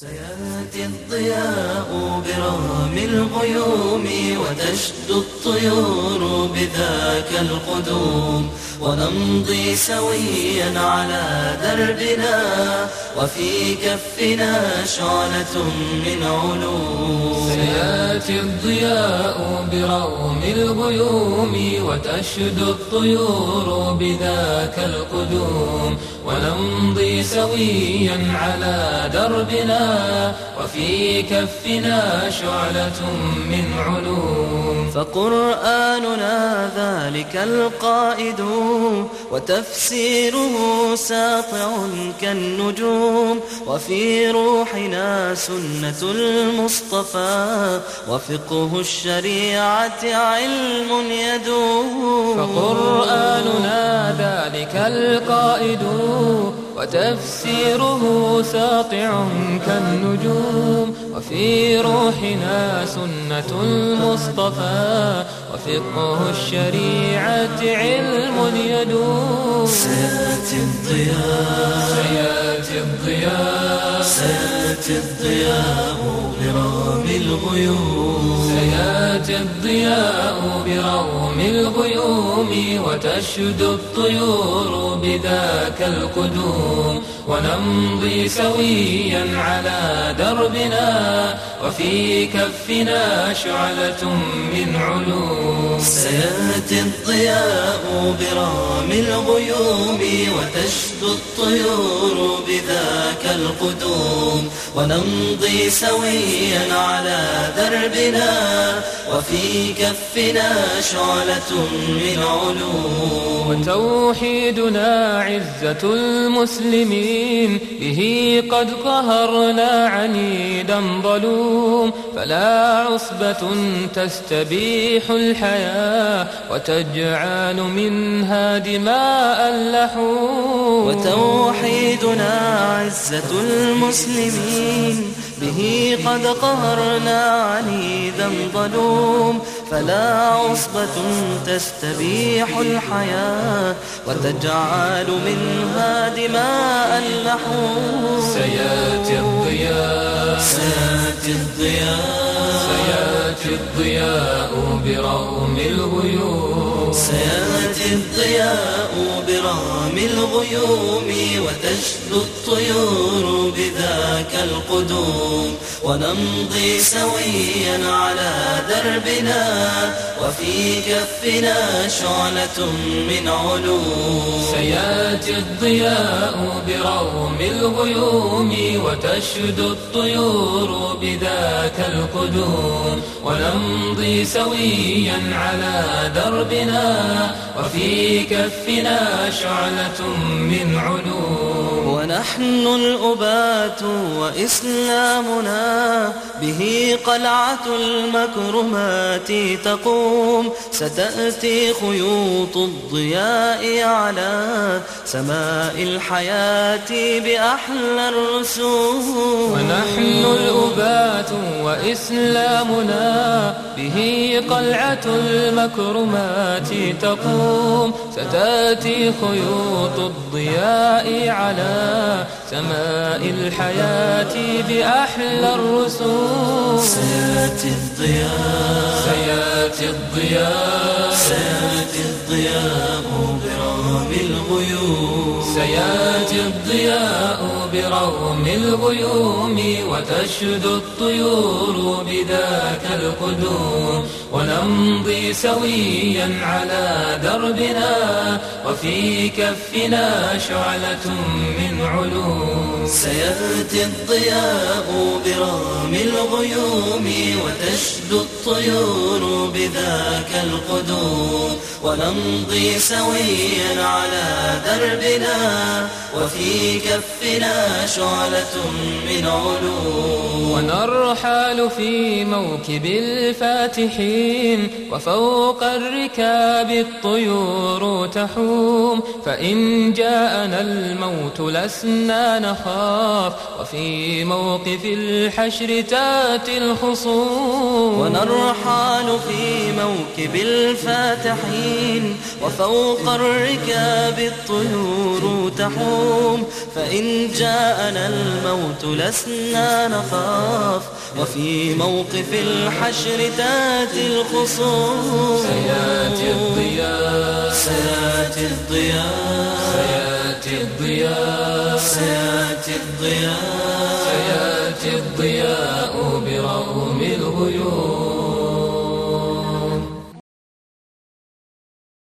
سيأتي الضياء برغم الغيوم وتشدو الطيور بذاك القدوم ونمضي سويا على دربنا وفي كفنا شعلة من علوم. سيأتي الضياء برغم الغيوم وتشدو الطيور بذاك القدوم. ونمضي سويا على دربنا وفي كفنا شعلة من علوم. فقرآننا ذلك القائد وتفسيره ساطع كالنجوم وفي روحنا سنة المصطفى وفقه الشريعة علم يدوم. فقرآننا ذلك القائد وتفسيره ساطع كالنجوم. وفي روحنا سنة المصطفى وفقه الشريعة علم يدوم سيأتي الضياء. سيأتي الضياء. سيأتي الضياء برغم الغيوم. سيأتي الضياء برغم الغيوم وتشدو الطيور بذاك القدوم. ونمضي سويا على دربنا وفي كفنا شعلة من علوم. سيأتي الضياء برغم الغيوم وتشدو الطيور بذاك القدوم. ونمضي سويا على دربنا وفي كفنا شعلة من علوم. وتوحيدنا عزة المسلمين. به قد قهرنا عنيدا ظلوم. فلا عصبة تستبيح الحياة وتجعل منها دماء اللحوم وتوحيدنا عزة المسلمين. به قد قهرنا عنيدا ظلوم. فلا عصبة تستبيح الحياة وتجعل منها دماء اللحوم سيأتي الضياء. سيأتي الضياء. سيأتي الضياء برغم الغيوم. سيأتي الضياء برغم الغيوم وتشدو الطيور بذاك القدوم. ونمضي سويا على دربنا وفي كفنا شعلة من علوم. سيأتي الضياء برغم الغيوم وتشدو الطيور بذاك القدوم. ونمضي سويا على دربنا وفي كفنا شعلة من علوم. ونحن الأبات وإسلامنا به قلعة المكرمات تقوم ستأتي خيوط الضياء على سماء الحياة بأحلى الرسوم. ونحن الأبات وإسلامنا به قلعة المكرمات تقوم ستأتي خيوط الضياء على سماء الحياة بأحلى الرسوم. سيأتي الضياء. سيأتي الضياء. سيأتي الضياء برغم الغيوم. سياتي الضياء برغم الغيوم وتشدو الطيور بذاك القدوم ونمضي سويا على دربنا وفي كفنا شعلة من علوم. سيأتي الضياء برغم الغيوم وتشدو الطيور بذاك القدوم ونمضي سويا على دربنا وفي كفنا شعلة من علوم. ونرحل في موكب الفاتحين وفوق الركاب الطيور تحوم. فإن جاءنا الموت لسنا نخاف وفي موقف الحشر تاتي الخصوم. ونرحل في موكب الفاتحين وفوق الركاب الطيور تحوم فإن جاءنا الموت لسنا نخاف وفي موقف الحشر تاتي الخصوم سيأتي الضياء. سيأتي الضياء. سيأتي الضياء. سيأتي الضياء. سيأتي الضياء برغم الغيوم.